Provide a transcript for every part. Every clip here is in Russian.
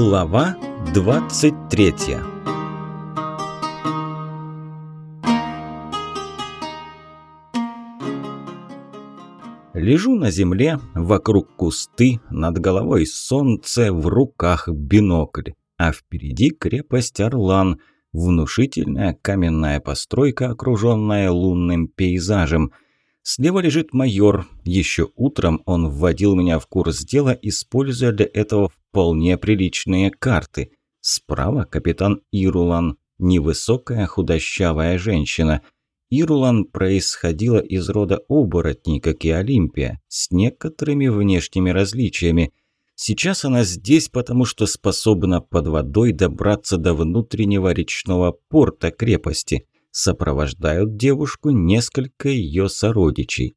Глава 23 Лежу на земле, вокруг кусты, над головой солнце, в руках бинокль, а впереди крепость Орлан, внушительная каменная постройка, окруженная лунным пейзажем – Слева лежит майор. Еще утром он вводил меня в курс дела, используя для этого вполне приличные карты. Справа капитан Ирулан, невысокая худощавая женщина. Ирулан происходила из рода оборотней, как и Олимпия, с некоторыми внешними различиями. Сейчас она здесь, потому что способна под водой добраться до внутреннего речного порта крепости – сопровождают девушку несколько ее сородичей.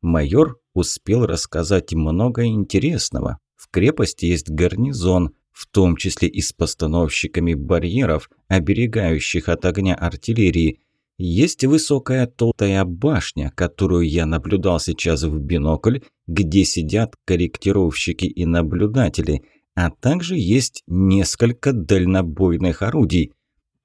Майор успел рассказать много интересного. В крепости есть гарнизон, в том числе и с постановщиками барьеров, оберегающих от огня артиллерии. Есть высокая толстая башня, которую я наблюдал сейчас в бинокль, где сидят корректировщики и наблюдатели, а также есть несколько дальнобойных орудий.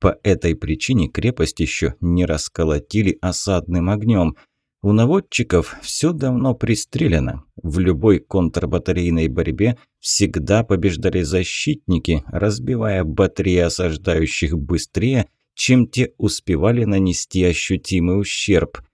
По этой причине крепость еще не расколотили осадным огнем. У наводчиков все давно пристрелено. В любой контрбатарейной борьбе всегда побеждали защитники, разбивая батареи осаждающих быстрее, чем те успевали нанести ощутимый ущерб –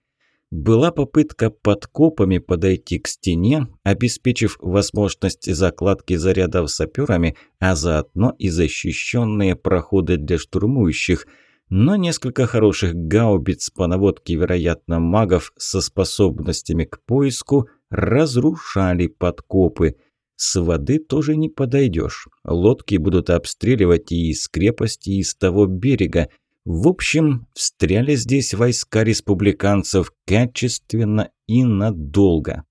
была попытка подкопами подойти к стене, обеспечив возможность закладки зарядов саперами, а заодно и защищенные проходы для штурмующих. Но несколько хороших гаубиц по наводке, вероятно, магов со способностями к поиску разрушали подкопы. С воды тоже не подойдешь. Лодки будут обстреливать и из крепости, и из того берега. В общем, встряли здесь войска республиканцев качественно и надолго.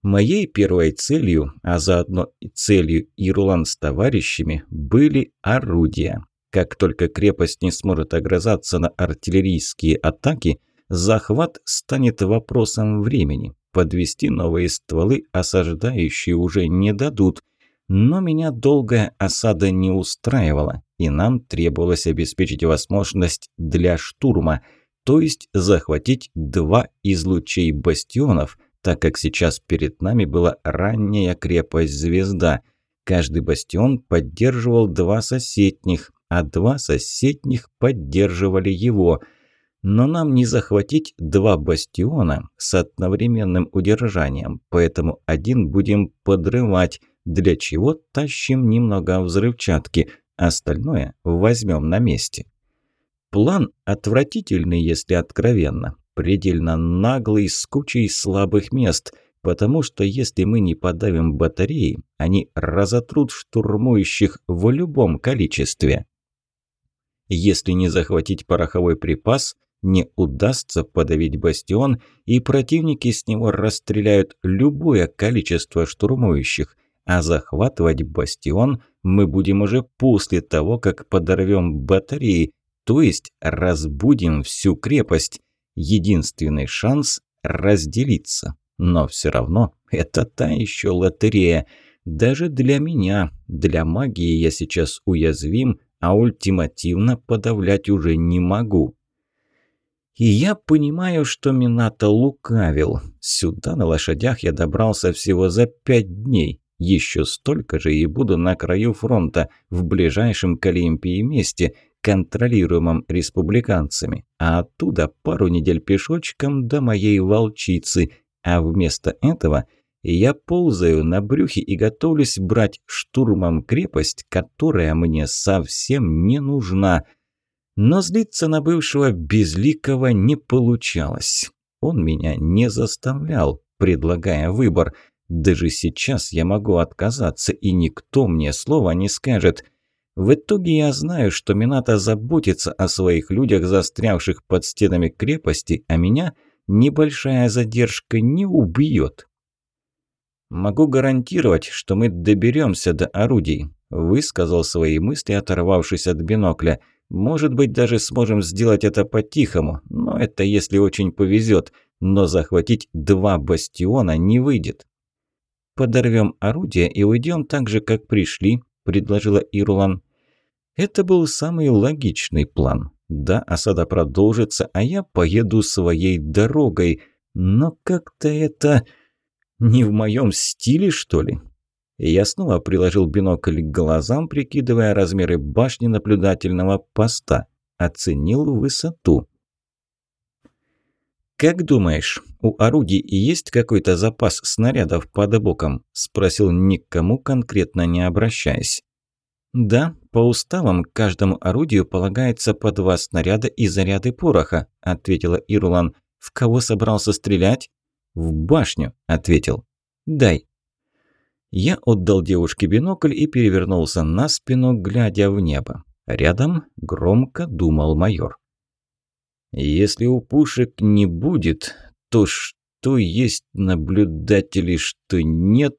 Моей первой целью, а заодно и целью Ирулан с товарищами, были орудия. Как только крепость не сможет огрызаться на артиллерийские атаки, захват станет вопросом времени. Подвести новые стволы осаждающие уже не дадут – но меня долгая осада не устраивала, и нам требовалось обеспечить возможность для штурма, то есть захватить два из лучей бастионов, так как сейчас перед нами была ранняя крепость «Звезда». Каждый бастион поддерживал два соседних, а два соседних поддерживали его. Но нам не захватить два бастиона с одновременным удержанием, поэтому один будем подрывать – для чего тащим немного взрывчатки, остальное возьмем на месте. План отвратительный, если откровенно, предельно наглый, с кучей слабых мест, потому что если мы не подавим батареи, они разотрут штурмующих в любом количестве. Если не захватить пороховой припас, не удастся подавить бастион, и противники с него расстреляют любое количество штурмующих – а захватывать бастион мы будем уже после того, как подорвем батареи, то есть разбудим всю крепость. Единственный шанс – разделиться. Но все равно это та еще лотерея. Даже для меня, для магии я сейчас уязвим, а ультимативно подавлять уже не могу. И я понимаю, что Минато лукавил. Сюда на лошадях я добрался всего за пять дней. Еще столько же и буду на краю фронта, в ближайшем к Олимпии месте, контролируемом республиканцами, а оттуда пару недель пешочком до моей волчицы, а вместо этого я ползаю на брюхе и готовлюсь брать штурмом крепость, которая мне совсем не нужна. Но злиться на бывшего безликого не получалось. Он меня не заставлял, предлагая выбор – даже сейчас я могу отказаться, и никто мне слова не скажет. В итоге я знаю, что Минато заботится о своих людях, застрявших под стенами крепости, а меня небольшая задержка не убьет. «Могу гарантировать, что мы доберемся до орудий», – высказал свои мысли, оторвавшись от бинокля. «Может быть, даже сможем сделать это по-тихому, но это если очень повезет, но захватить два бастиона не выйдет». Подорвем орудие и уйдем так же, как пришли», предложила Ирулан. Это был самый логичный план. Да, осада продолжится, а я поеду своей дорогой. Но как-то это... не в моем стиле, что ли? Я снова приложил бинокль к глазам, прикидывая размеры башни наблюдательного поста. Оценил высоту. «Как думаешь, у орудий есть какой-то запас снарядов под боком?» – спросил никому конкретно не обращаясь. «Да, по уставам каждому орудию полагается по два снаряда и заряды пороха», – ответила Ирлан. «В кого собрался стрелять?» «В башню», – ответил. «Дай». Я отдал девушке бинокль и перевернулся на спину, глядя в небо. Рядом громко думал майор. Если у пушек не будет, то что есть наблюдатели, что нет?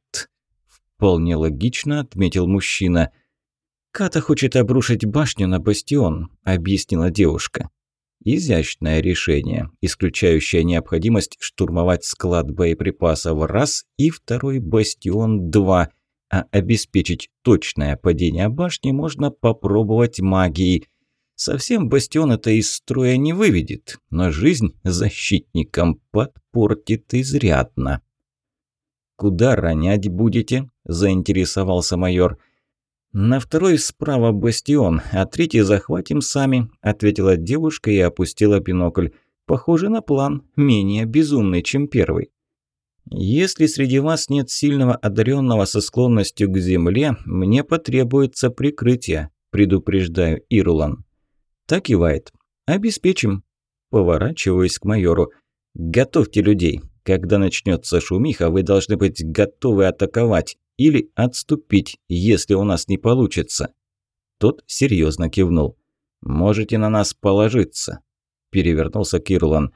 Вполне логично, отметил мужчина. Ката хочет обрушить башню на бастион, объяснила девушка. Изящное решение, исключающее необходимость штурмовать склад боеприпасов раз и второй бастион два, а обеспечить точное падение башни можно попробовать магией – Совсем бастион это из строя не выведет, но жизнь защитникам подпортит изрядно. «Куда ронять будете?» – заинтересовался майор. «На второй справа бастион, а третий захватим сами», – ответила девушка и опустила бинокль. «Похоже на план, менее безумный, чем первый». «Если среди вас нет сильного одаренного со склонностью к земле, мне потребуется прикрытие», – предупреждаю Ирулан. Так кивает. «Обеспечим». Поворачиваюсь к майору. «Готовьте людей. Когда начнется шумиха, вы должны быть готовы атаковать или отступить, если у нас не получится». Тот серьезно кивнул. «Можете на нас положиться», – перевернулся Кирлан.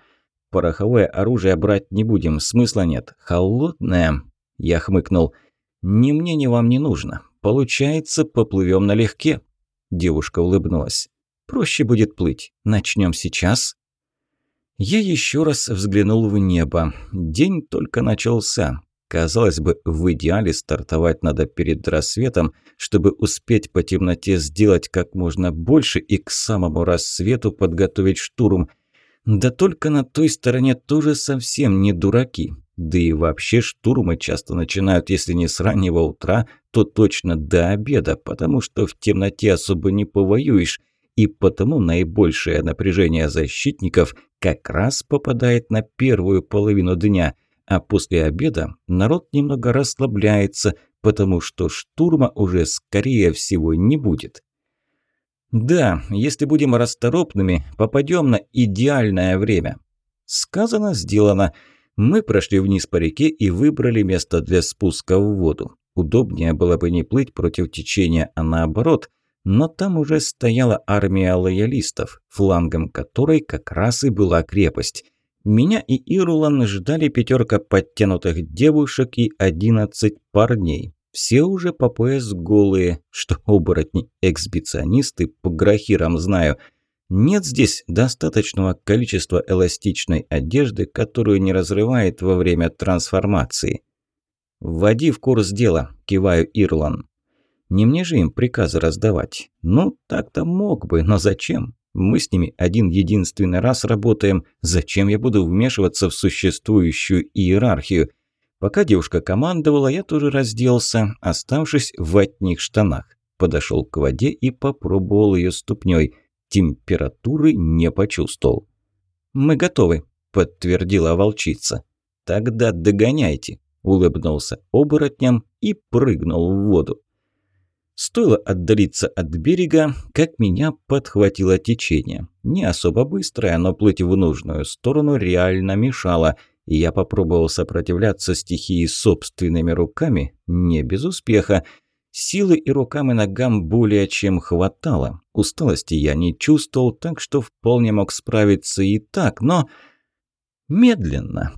«Пороховое оружие брать не будем, смысла нет. Холодное...» – я хмыкнул. «Ни мне, ни вам не нужно. Получается, поплывем налегке». Девушка улыбнулась. Проще будет плыть. Начнем сейчас. Я еще раз взглянул в небо. День только начался. Казалось бы, в идеале стартовать надо перед рассветом, чтобы успеть по темноте сделать как можно больше и к самому рассвету подготовить штурм. Да только на той стороне тоже совсем не дураки. Да и вообще штурмы часто начинают, если не с раннего утра, то точно до обеда, потому что в темноте особо не повоюешь и потому наибольшее напряжение защитников как раз попадает на первую половину дня, а после обеда народ немного расслабляется, потому что штурма уже скорее всего не будет. Да, если будем расторопными, попадем на идеальное время. Сказано, сделано. Мы прошли вниз по реке и выбрали место для спуска в воду. Удобнее было бы не плыть против течения, а наоборот – но там уже стояла армия лоялистов, флангом которой как раз и была крепость. Меня и Ирулан ждали пятерка подтянутых девушек и одиннадцать парней. Все уже по пояс голые, что оборотни эксбиционисты по грахирам знаю. Нет здесь достаточного количества эластичной одежды, которую не разрывает во время трансформации. «Вводи в курс дела», – киваю Ирлан. Не мне же им приказы раздавать. Ну, так-то мог бы, но зачем? Мы с ними один единственный раз работаем. Зачем я буду вмешиваться в существующую иерархию? Пока девушка командовала, я тоже разделся, оставшись в одних штанах. Подошел к воде и попробовал ее ступней. Температуры не почувствовал. «Мы готовы», – подтвердила волчица. «Тогда догоняйте», – улыбнулся оборотням и прыгнул в воду. Стоило отдалиться от берега, как меня подхватило течение. Не особо быстрое, но плыть в нужную сторону реально мешало, и я попробовал сопротивляться стихии собственными руками, не без успеха. Силы и рукам и ногам более чем хватало. Усталости я не чувствовал, так что вполне мог справиться и так, но... Медленно.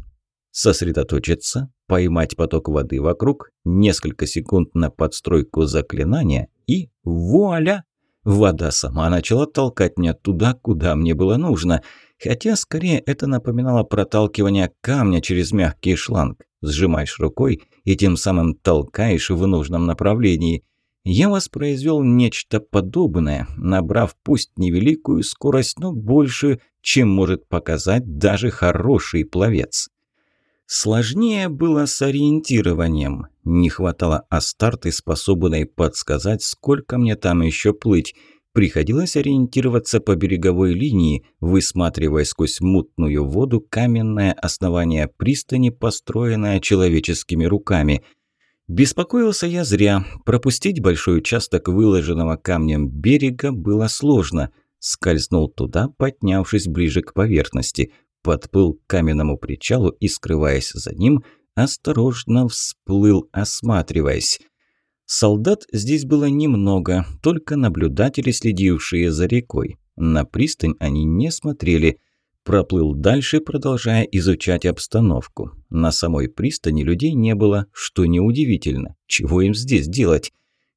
Сосредоточиться, поймать поток воды вокруг, несколько секунд на подстройку заклинания и вуаля! Вода сама начала толкать меня туда, куда мне было нужно. Хотя скорее это напоминало проталкивание камня через мягкий шланг. Сжимаешь рукой и тем самым толкаешь в нужном направлении. Я воспроизвел нечто подобное, набрав пусть невеликую скорость, но большую, чем может показать даже хороший пловец. Сложнее было с ориентированием. Не хватало Астарты, способной подсказать, сколько мне там еще плыть. Приходилось ориентироваться по береговой линии, высматривая сквозь мутную воду каменное основание пристани, построенное человеческими руками. Беспокоился я зря. Пропустить большой участок выложенного камнем берега было сложно. Скользнул туда, поднявшись ближе к поверхности – подплыл к каменному причалу и, скрываясь за ним, осторожно всплыл, осматриваясь. Солдат здесь было немного, только наблюдатели, следившие за рекой. На пристань они не смотрели. Проплыл дальше, продолжая изучать обстановку. На самой пристани людей не было, что неудивительно. Чего им здесь делать?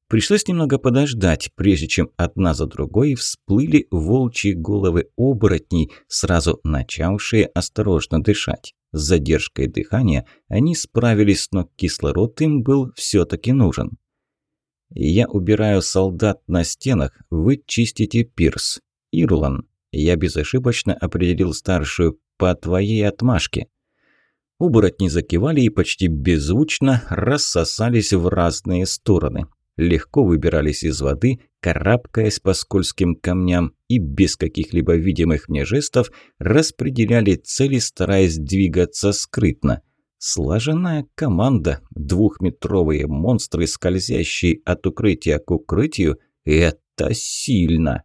Пришлось немного подождать, прежде чем одна за другой всплыли волчьи головы оборотней, сразу начавшие осторожно дышать. С задержкой дыхания они справились, но кислород им был все-таки нужен. «Я убираю солдат на стенах, вы чистите пирс. Ирлан, я безошибочно определил старшую по твоей отмашке». Оборотни закивали и почти беззвучно рассосались в разные стороны легко выбирались из воды, карабкаясь по скользким камням и без каких-либо видимых мне жестов распределяли цели, стараясь двигаться скрытно. Слаженная команда, двухметровые монстры, скользящие от укрытия к укрытию – это сильно.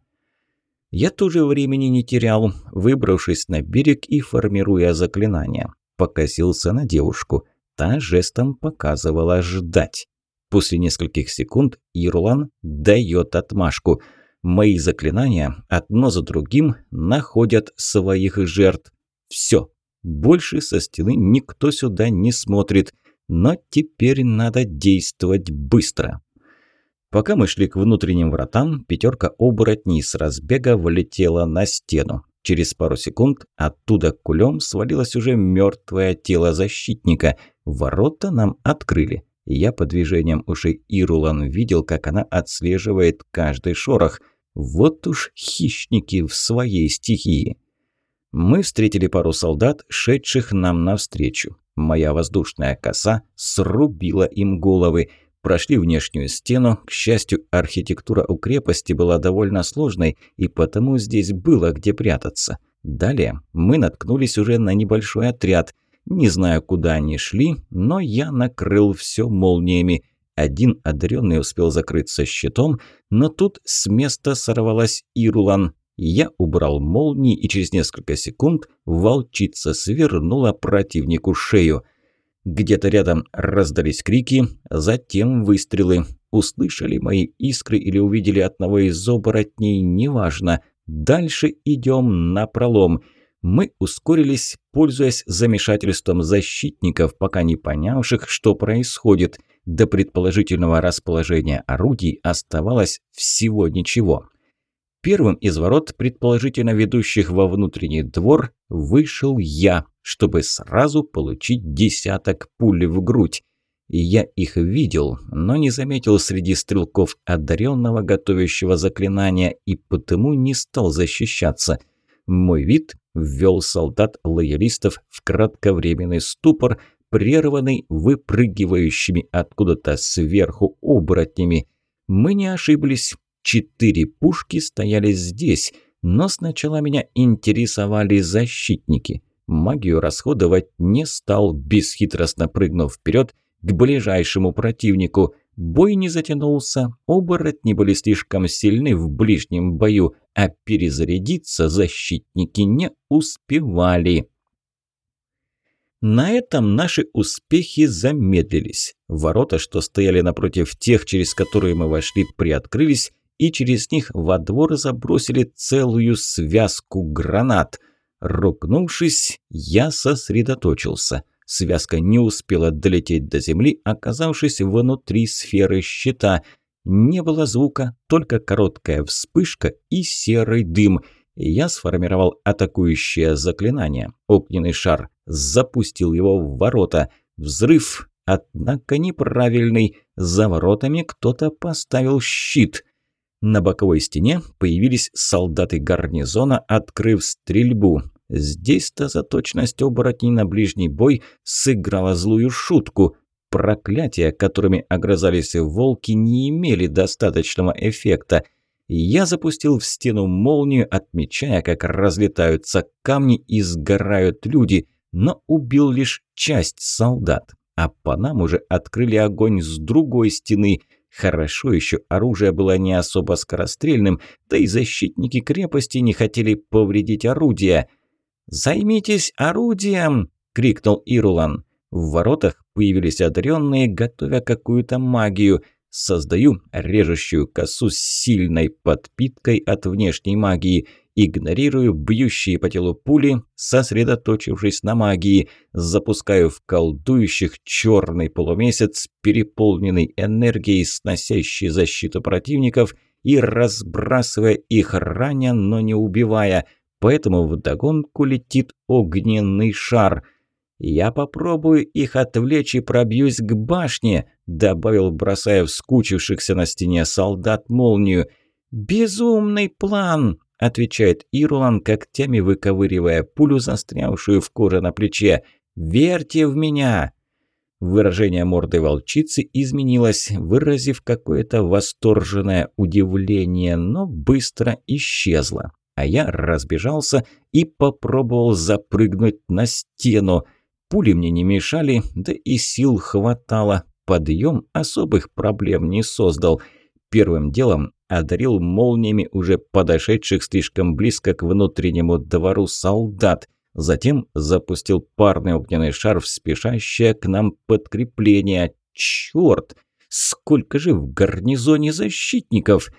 Я тоже времени не терял, выбравшись на берег и формируя заклинания. Покосился на девушку. Та жестом показывала ждать. После нескольких секунд Ирлан дает отмашку. Мои заклинания одно за другим находят своих жертв. Все. Больше со стены никто сюда не смотрит. Но теперь надо действовать быстро. Пока мы шли к внутренним вратам, пятерка оборотней с разбега влетела на стену. Через пару секунд оттуда кулем свалилось уже мертвое тело защитника. Ворота нам открыли. Я по движениям ушей Ирулан видел, как она отслеживает каждый шорох. Вот уж хищники в своей стихии. Мы встретили пару солдат, шедших нам навстречу. Моя воздушная коса срубила им головы. Прошли внешнюю стену. К счастью, архитектура у крепости была довольно сложной, и потому здесь было где прятаться. Далее мы наткнулись уже на небольшой отряд. Не знаю, куда они шли, но я накрыл все молниями. Один одаренный успел закрыться щитом, но тут с места сорвалась Ирулан. Я убрал молнии, и через несколько секунд волчица свернула противнику шею. Где-то рядом раздались крики, затем выстрелы. Услышали мои искры или увидели одного из оборотней, неважно. Дальше идем на пролом мы ускорились, пользуясь замешательством защитников, пока не понявших, что происходит. До предположительного расположения орудий оставалось всего ничего. Первым из ворот, предположительно ведущих во внутренний двор, вышел я, чтобы сразу получить десяток пуль в грудь. И я их видел, но не заметил среди стрелков одаренного, готовящего заклинания, и потому не стал защищаться. Мой вид ввел солдат-лоялистов в кратковременный ступор, прерванный выпрыгивающими откуда-то сверху оборотнями. Мы не ошиблись. Четыре пушки стояли здесь, но сначала меня интересовали защитники. Магию расходовать не стал, бесхитростно прыгнув вперед к ближайшему противнику. Бой не затянулся, оборотни были слишком сильны в ближнем бою, а перезарядиться защитники не успевали. На этом наши успехи замедлились. Ворота, что стояли напротив тех, через которые мы вошли, приоткрылись, и через них во двор забросили целую связку гранат. Ругнувшись, я сосредоточился. Связка не успела долететь до земли, оказавшись внутри сферы щита – не было звука, только короткая вспышка и серый дым. Я сформировал атакующее заклинание. Огненный шар запустил его в ворота. Взрыв, однако неправильный. За воротами кто-то поставил щит. На боковой стене появились солдаты гарнизона, открыв стрельбу. Здесь-то за точность оборотней на ближний бой сыграла злую шутку. Проклятия, которыми огрызались волки, не имели достаточного эффекта. Я запустил в стену молнию, отмечая, как разлетаются камни и сгорают люди, но убил лишь часть солдат. А по нам уже открыли огонь с другой стены – Хорошо еще оружие было не особо скорострельным, да и защитники крепости не хотели повредить орудие. «Займитесь орудием!» – крикнул Ирулан. В воротах появились одаренные, готовя какую-то магию. Создаю режущую косу с сильной подпиткой от внешней магии – игнорирую бьющие по телу пули, сосредоточившись на магии, запускаю в колдующих черный полумесяц, переполненный энергией, сносящий защиту противников и разбрасывая их раня, но не убивая, поэтому вдогонку летит огненный шар. «Я попробую их отвлечь и пробьюсь к башне», добавил, бросая в на стене солдат молнию. «Безумный план!» отвечает Ирулан, когтями выковыривая пулю, застрявшую в коже на плече. «Верьте в меня!» Выражение морды волчицы изменилось, выразив какое-то восторженное удивление, но быстро исчезло. А я разбежался и попробовал запрыгнуть на стену. Пули мне не мешали, да и сил хватало. Подъем особых проблем не создал. Первым делом одарил молниями уже подошедших слишком близко к внутреннему двору солдат. Затем запустил парный огненный шар в спешащее к нам подкрепление. Черт! Сколько же в гарнизоне защитников!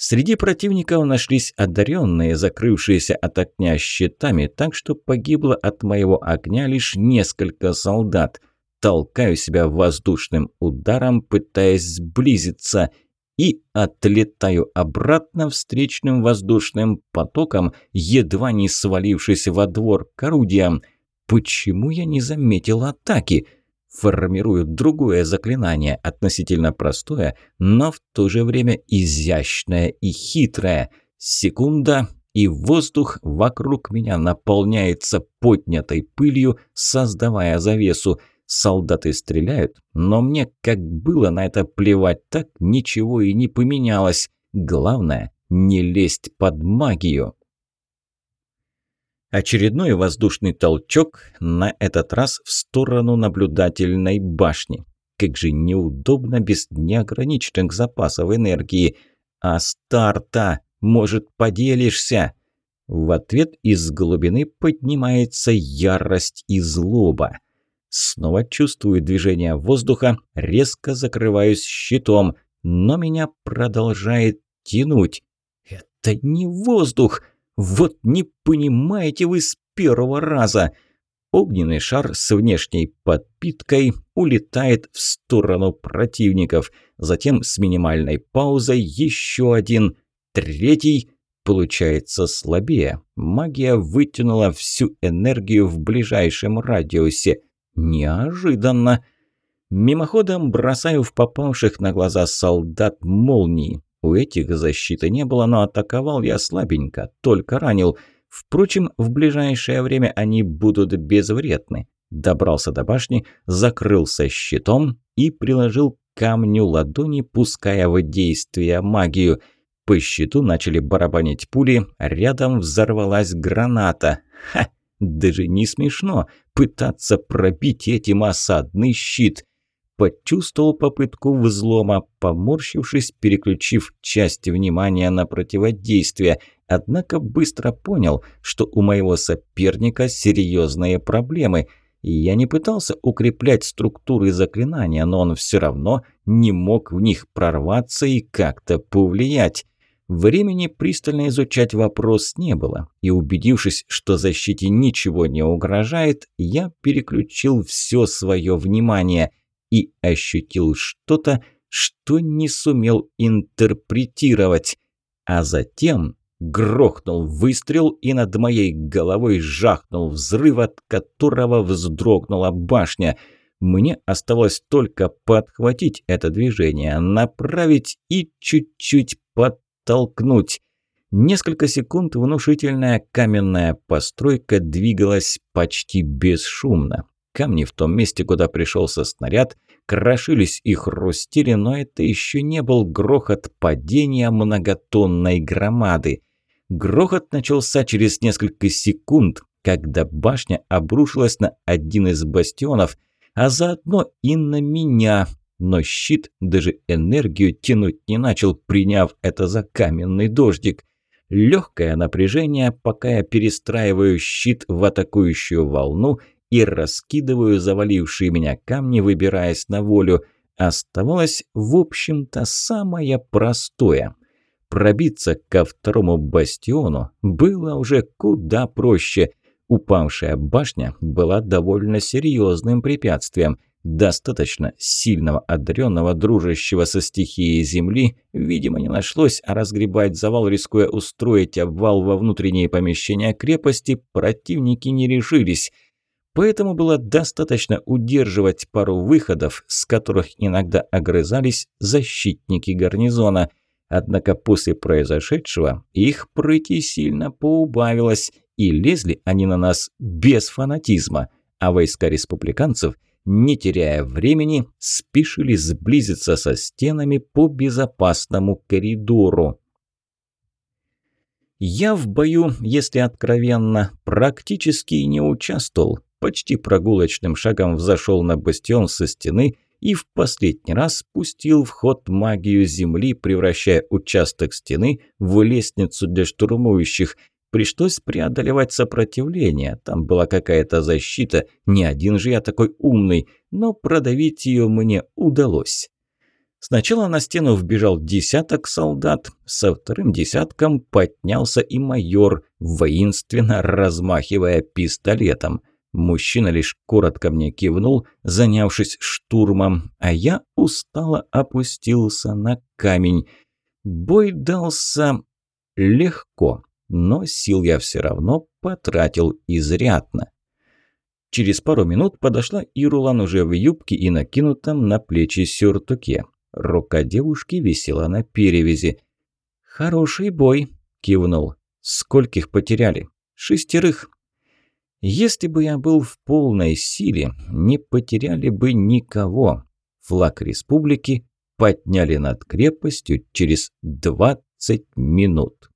Среди противников нашлись одаренные, закрывшиеся от огня щитами, так что погибло от моего огня лишь несколько солдат. Толкаю себя воздушным ударом, пытаясь сблизиться – и отлетаю обратно встречным воздушным потоком, едва не свалившись во двор к орудиям. Почему я не заметил атаки? Формирую другое заклинание, относительно простое, но в то же время изящное и хитрое. Секунда, и воздух вокруг меня наполняется поднятой пылью, создавая завесу – Солдаты стреляют, но мне, как было на это плевать, так ничего и не поменялось. Главное – не лезть под магию. Очередной воздушный толчок, на этот раз в сторону наблюдательной башни. Как же неудобно без неограниченных запасов энергии. А старта, может, поделишься? В ответ из глубины поднимается ярость и злоба. Снова чувствую движение воздуха, резко закрываюсь щитом, но меня продолжает тянуть. Это не воздух! Вот не понимаете вы с первого раза! Огненный шар с внешней подпиткой улетает в сторону противников. Затем с минимальной паузой еще один, третий получается слабее. Магия вытянула всю энергию в ближайшем радиусе. Неожиданно. Мимоходом бросаю в попавших на глаза солдат молнии. У этих защиты не было, но атаковал я слабенько, только ранил. Впрочем, в ближайшее время они будут безвредны. Добрался до башни, закрылся щитом и приложил камню ладони, пуская в действие магию. По щиту начали барабанить пули, рядом взорвалась граната. Ха! Даже не смешно пытаться пробить этим осадный щит. Почувствовал попытку взлома, поморщившись, переключив часть внимания на противодействие, однако быстро понял, что у моего соперника серьезные проблемы. Я не пытался укреплять структуры заклинания, но он все равно не мог в них прорваться и как-то повлиять. Времени пристально изучать вопрос не было, и убедившись, что защите ничего не угрожает, я переключил все свое внимание и ощутил что-то, что не сумел интерпретировать. А затем грохнул выстрел, и над моей головой жахнул взрыв, от которого вздрогнула башня – Мне оставалось только подхватить это движение, направить и чуть-чуть подтолкнуть. Несколько секунд внушительная каменная постройка двигалась почти бесшумно. Камни в том месте, куда пришелся снаряд, крошились и хрустели, но это еще не был грохот падения многотонной громады. Грохот начался через несколько секунд, когда башня обрушилась на один из бастионов – а заодно и на меня. Но щит даже энергию тянуть не начал, приняв это за каменный дождик. Легкое напряжение, пока я перестраиваю щит в атакующую волну и раскидываю завалившие меня камни, выбираясь на волю. Оставалось, в общем-то, самое простое. Пробиться ко второму бастиону было уже куда проще. Упавшая башня была довольно серьезным препятствием. Достаточно сильного, одаренного, дружащего со стихией Земли, видимо, не нашлось, а разгребать завал, рискуя устроить обвал во внутренние помещения крепости, противники не решились. Поэтому было достаточно удерживать пару выходов, с которых иногда огрызались защитники гарнизона. Однако после произошедшего их прыти сильно поубавилось, и лезли они на нас без фанатизма, а войска республиканцев, не теряя времени, спешили сблизиться со стенами по безопасному коридору. Я в бою, если откровенно, практически не участвовал. Почти прогулочным шагом взошел на бастион со стены и в последний раз спустил в ход магию земли, превращая участок стены в лестницу для штурмующих – Пришлось преодолевать сопротивление, там была какая-то защита, не один же я такой умный, но продавить ее мне удалось. Сначала на стену вбежал десяток солдат, со вторым десятком поднялся и майор, воинственно размахивая пистолетом. Мужчина лишь коротко мне кивнул, занявшись штурмом, а я устало опустился на камень. Бой дался легко но сил я все равно потратил изрядно. Через пару минут подошла Ирулан уже в юбке и накинутом на плечи сюртуке. Рука девушки висела на перевязи. «Хороший бой», – кивнул. «Скольких потеряли?» «Шестерых». «Если бы я был в полной силе, не потеряли бы никого. Флаг республики подняли над крепостью через 20 минут».